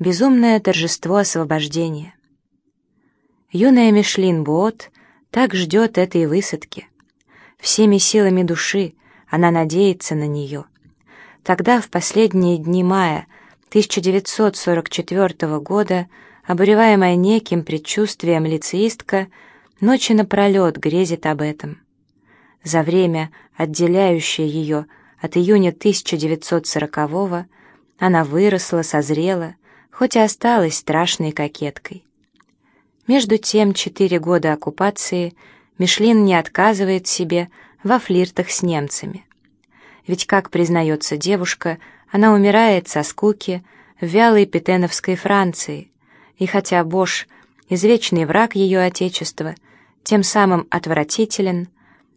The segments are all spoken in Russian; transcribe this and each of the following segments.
Безумное торжество освобождения. Юная Мишлин Буот так ждет этой высадки. Всеми силами души она надеется на нее. Тогда, в последние дни мая 1944 года, обуреваемая неким предчувствием лицеистка, ночи напролет грезит об этом. За время, отделяющее ее от июня 1940-го, она выросла, созрела, хоть и осталась страшной кокеткой. Между тем, четыре года оккупации Мишлин не отказывает себе во флиртах с немцами. Ведь, как признается девушка, она умирает со скуки в вялой петеновской Франции, и хотя Бош, извечный враг ее отечества, тем самым отвратителен,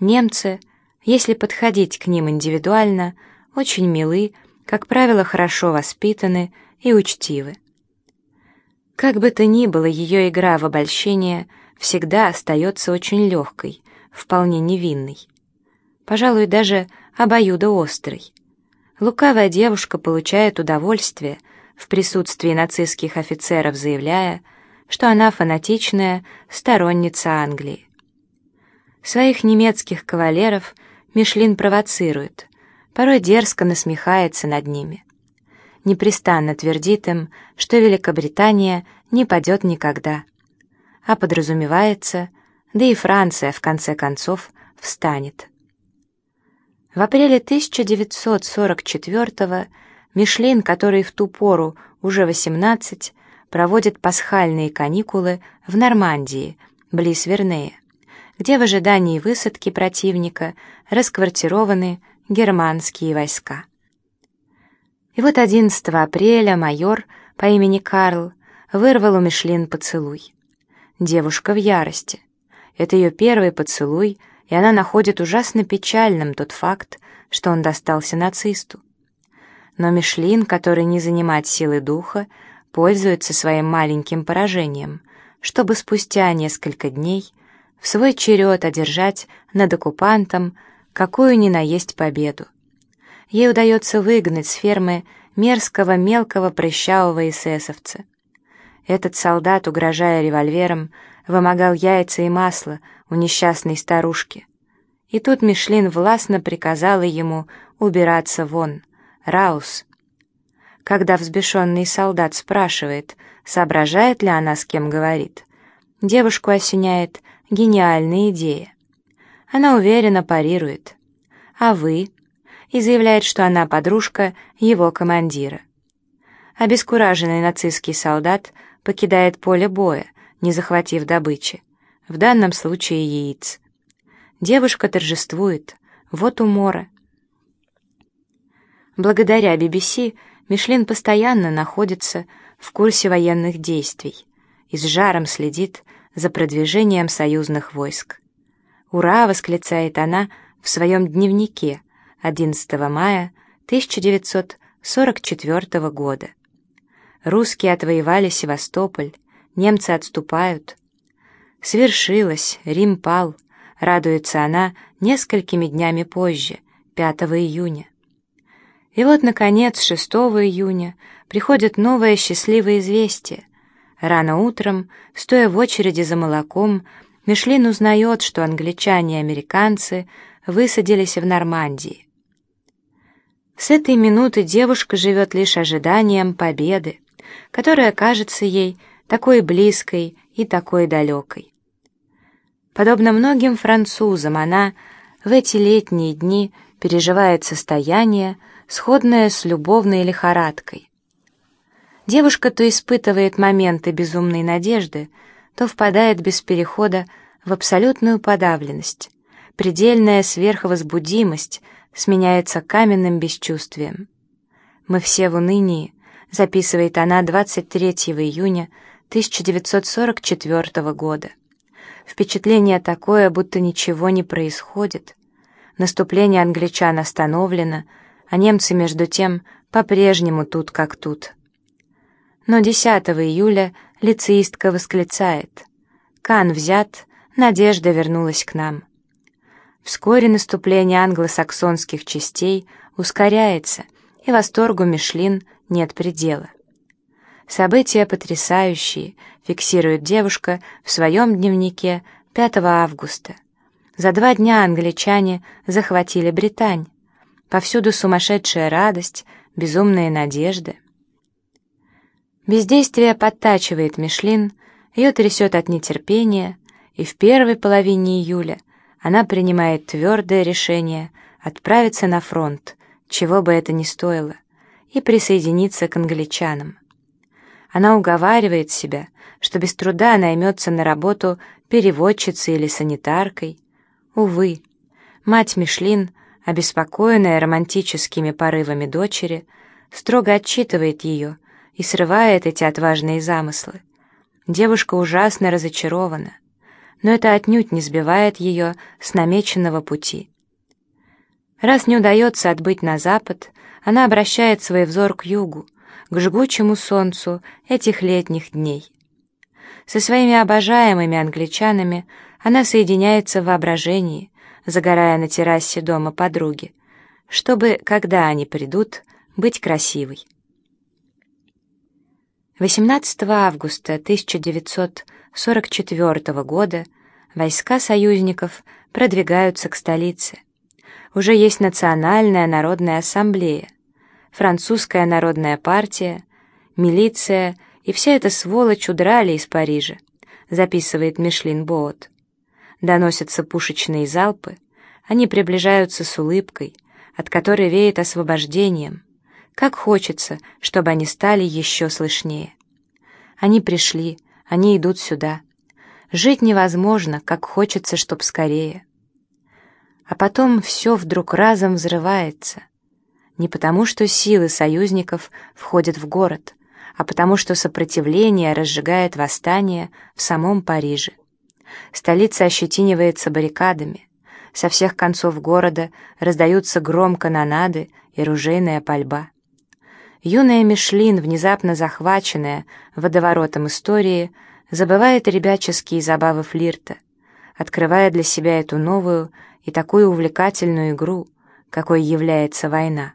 немцы, если подходить к ним индивидуально, очень милы, как правило, хорошо воспитаны и учтивы. Как бы то ни было, ее игра в обольщение всегда остается очень легкой, вполне невинной. Пожалуй, даже обоюдоострой. Лукавая девушка получает удовольствие в присутствии нацистских офицеров, заявляя, что она фанатичная сторонница Англии. Своих немецких кавалеров Мишлин провоцирует, порой дерзко насмехается над ними. Непрестанно твердит им, что Великобритания не падет никогда. А подразумевается, да и Франция, в конце концов, встанет. В апреле 1944-го Мишлин, который в ту пору уже 18, проводит пасхальные каникулы в Нормандии, близ Вернея, где в ожидании высадки противника расквартированы германские войска. И вот 11 апреля майор по имени Карл вырвал у Мишлин поцелуй. Девушка в ярости. Это ее первый поцелуй, и она находит ужасно печальным тот факт, что он достался нацисту. Но Мишлин, который не занимать силы духа, пользуется своим маленьким поражением, чтобы спустя несколько дней в свой черед одержать над оккупантом какую ни наесть победу. Ей удается выгнать с фермы мерзкого мелкого прыщавого эсэсовца. Этот солдат, угрожая револьвером, вымогал яйца и масло у несчастной старушки. И тут Мишлин властно приказала ему убираться вон. Раус. Когда взбешенный солдат спрашивает, соображает ли она, с кем говорит, девушку осеняет гениальная идея. Она уверенно парирует. «А вы?» И заявляет, что она подружка его командира. Обескураженный нацистский солдат покидает поле боя, не захватив добычи, в данном случае яиц. Девушка торжествует, вот умора. Благодаря BBC Мишлин постоянно находится в курсе военных действий и с жаром следит за продвижением союзных войск. «Ура!» — восклицает она в своем дневнике 11 мая 1944 года. Русские отвоевали Севастополь, немцы отступают. Свершилось, Рим пал, радуется она несколькими днями позже, 5 июня. И вот, наконец, 6 июня приходит новое счастливое известие. Рано утром, стоя в очереди за молоком, Мишлин узнает, что англичане и американцы высадились в Нормандии. С этой минуты девушка живет лишь ожиданием победы, которая кажется ей такой близкой и такой далекой. Подобно многим французам, она в эти летние дни переживает состояние, сходное с любовной лихорадкой. Девушка то испытывает моменты безумной надежды, то впадает без перехода в абсолютную подавленность. Предельная сверхвозбудимость сменяется каменным бесчувствием. «Мы все в унынии», — записывает она 23 июня 1944 года. Впечатление такое, будто ничего не происходит. Наступление англичан остановлено, а немцы, между тем, по-прежнему тут как тут. Но 10 июля лицеистка восклицает. «Кан взят, надежда вернулась к нам». Вскоре наступление англосаксонских частей ускоряется, и восторгу Мишлин нет предела. События потрясающие, фиксирует девушка в своем дневнике 5 августа. За два дня англичане захватили Британь. Повсюду сумасшедшая радость, безумные надежды. Бездействие подтачивает Мишлин, ее трясет от нетерпения, и в первой половине июля она принимает твердое решение отправиться на фронт, чего бы это ни стоило, и присоединиться к англичанам. Она уговаривает себя, что без труда наймется на работу переводчицей или санитаркой. Увы, мать Мишлин, обеспокоенная романтическими порывами дочери, строго отчитывает ее и срывает эти отважные замыслы. Девушка ужасно разочарована, но это отнюдь не сбивает ее с намеченного пути. Раз не удается отбыть на запад, она обращает свой взор к югу, к жгучему солнцу этих летних дней. Со своими обожаемыми англичанами она соединяется в воображении, загорая на террасе дома подруги, чтобы, когда они придут, быть красивой. 18 августа 1944 года войска союзников продвигаются к столице. Уже есть Национальная народная ассамблея, французская народная партия, милиция и вся эта сволочь удрали из Парижа, записывает Мишлин Боот. Доносятся пушечные залпы, они приближаются с улыбкой, от которой веет освобождением. Как хочется, чтобы они стали еще слышнее. Они пришли, они идут сюда. Жить невозможно, как хочется, чтоб скорее. А потом все вдруг разом взрывается — не потому, что силы союзников входят в город, а потому, что сопротивление разжигает восстание в самом Париже. Столица ощетинивается баррикадами. Со всех концов города раздаются гром канонады и ружейная пальба. Юная Мишлин, внезапно захваченная водоворотом истории, забывает ребяческие забавы флирта, открывая для себя эту новую и такую увлекательную игру, какой является война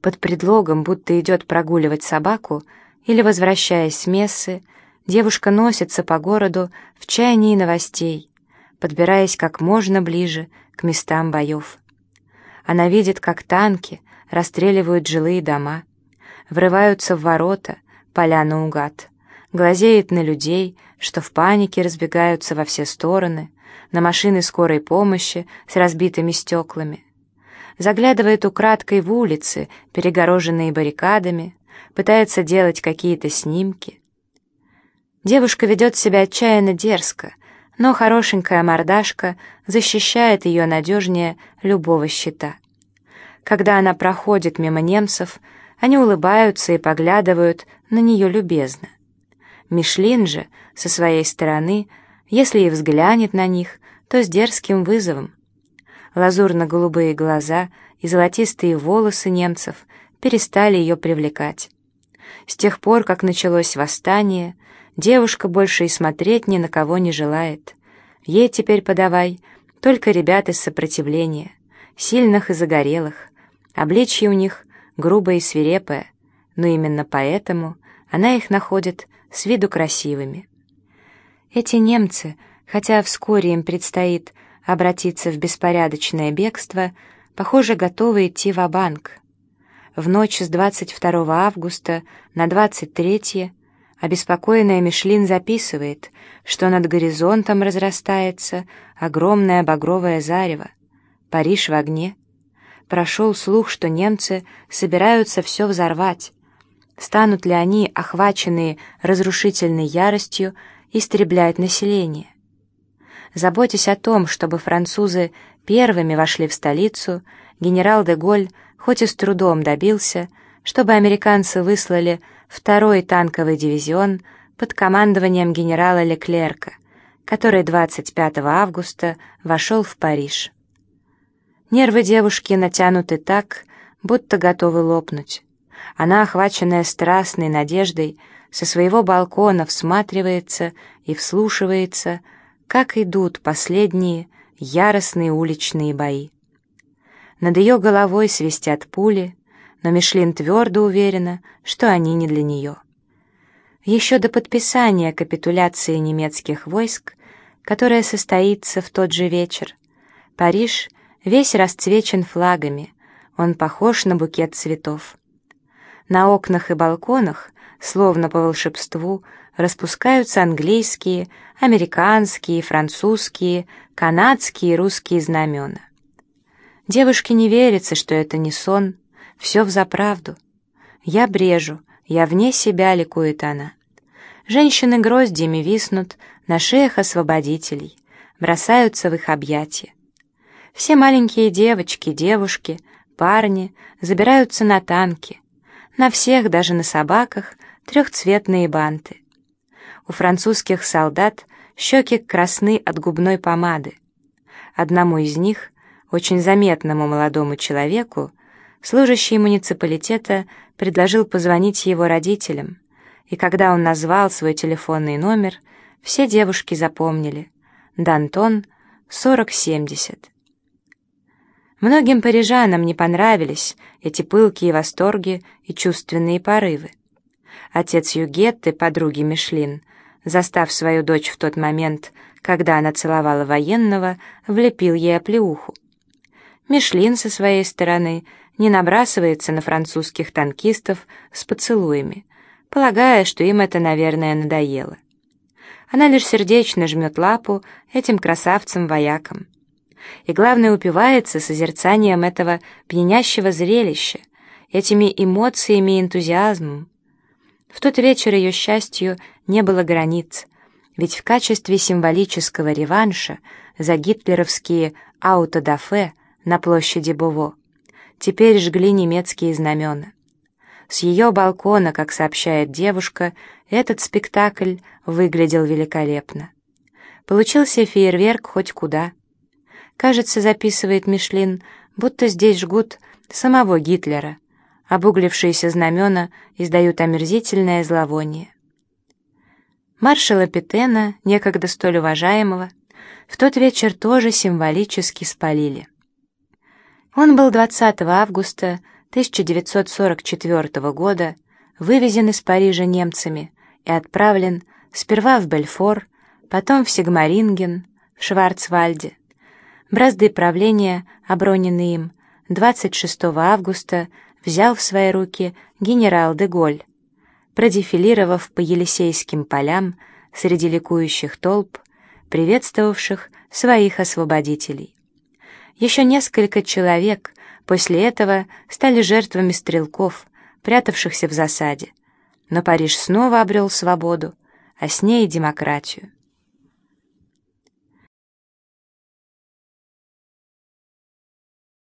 под предлогом, будто идет прогуливать собаку, или, возвращаясь с мессы, девушка носится по городу в чаянии новостей, подбираясь как можно ближе к местам боев. Она видит, как танки расстреливают жилые дома, врываются в ворота, поля наугад, глазеет на людей, что в панике разбегаются во все стороны, на машины скорой помощи с разбитыми стеклами, заглядывает украдкой в улицы, перегороженные баррикадами, пытается делать какие-то снимки. Девушка ведет себя отчаянно дерзко, но хорошенькая мордашка защищает ее надежнее любого щита. Когда она проходит мимо немцев, они улыбаются и поглядывают на нее любезно. Мишлин же, со своей стороны, если и взглянет на них, то с дерзким вызовом, лазурно-голубые глаза и золотистые волосы немцев перестали ее привлекать. С тех пор, как началось восстание, девушка больше и смотреть ни на кого не желает. Ей теперь подавай только ребят из сопротивления, сильных и загорелых. Обличье у них грубое и свирепое, но именно поэтому она их находит с виду красивыми. Эти немцы, хотя вскоре им предстоит обратиться в беспорядочное бегство, похоже, готовы идти в банк В ночь с 22 августа на 23 обеспокоенная Мишлин записывает, что над горизонтом разрастается огромное багровое зарево. Париж в огне. Прошел слух, что немцы собираются все взорвать. Станут ли они, охваченные разрушительной яростью, истреблять население? Заботясь о том, чтобы французы первыми вошли в столицу, генерал де Голь хоть и с трудом добился, чтобы американцы выслали второй танковый дивизион под командованием генерала Леклерка, который 25 августа вошел в Париж. Нервы девушки натянуты так, будто готовы лопнуть. Она, охваченная страстной надеждой, со своего балкона всматривается и вслушивается, как идут последние яростные уличные бои. Над ее головой свистят пули, но Мишлин твердо уверена, что они не для нее. Еще до подписания капитуляции немецких войск, которая состоится в тот же вечер, Париж весь расцвечен флагами, он похож на букет цветов. На окнах и балконах, словно по волшебству, распускаются английские, американские, французские, канадские и русские знамена. Девушке не верится, что это не сон, все взаправду. Я брежу, я вне себя, ликует она. Женщины гроздьями виснут на шеях освободителей, бросаются в их объятия. Все маленькие девочки, девушки, парни забираются на танки. На всех, даже на собаках, трехцветные банты. У французских солдат щеки красны от губной помады. Одному из них очень заметному молодому человеку, служащий муниципалитета предложил позвонить его родителям, и когда он назвал свой телефонный номер, все девушки запомнили «Дантон 4070». Многим парижанам не понравились эти пылкие восторги и чувственные порывы. Отец Югетты, подруги Мишлин, застав свою дочь в тот момент, когда она целовала военного, влепил ей оплеуху. Мишлин со своей стороны не набрасывается на французских танкистов с поцелуями, полагая, что им это, наверное, надоело. Она лишь сердечно жмет лапу этим красавцам-воякам. И главное, упивается созерцанием этого пьянящего зрелища, этими эмоциями и энтузиазмом. В тот вечер ее счастью не было границ, ведь в качестве символического реванша за гитлеровские аутодафе на площади Буво. Теперь жгли немецкие знамена. С ее балкона, как сообщает девушка, этот спектакль выглядел великолепно. Получился фейерверк хоть куда. Кажется, записывает Мишлин, будто здесь жгут самого Гитлера. Обуглившиеся знамена издают омерзительное зловоние. Маршала Петена, некогда столь уважаемого, в тот вечер тоже символически спалили. Он был 20 августа 1944 года вывезен из Парижа немцами и отправлен сперва в Бельфор, потом в Сигмаринген, в Шварцвальде. Бразды правления, оброненные им, 26 августа взял в свои руки генерал де Голь, продефилировав по Елисейским полям среди ликующих толп, приветствовавших своих освободителей. Еще несколько человек после этого стали жертвами стрелков, прятавшихся в засаде. Но Париж снова обрел свободу, а с ней и демократию.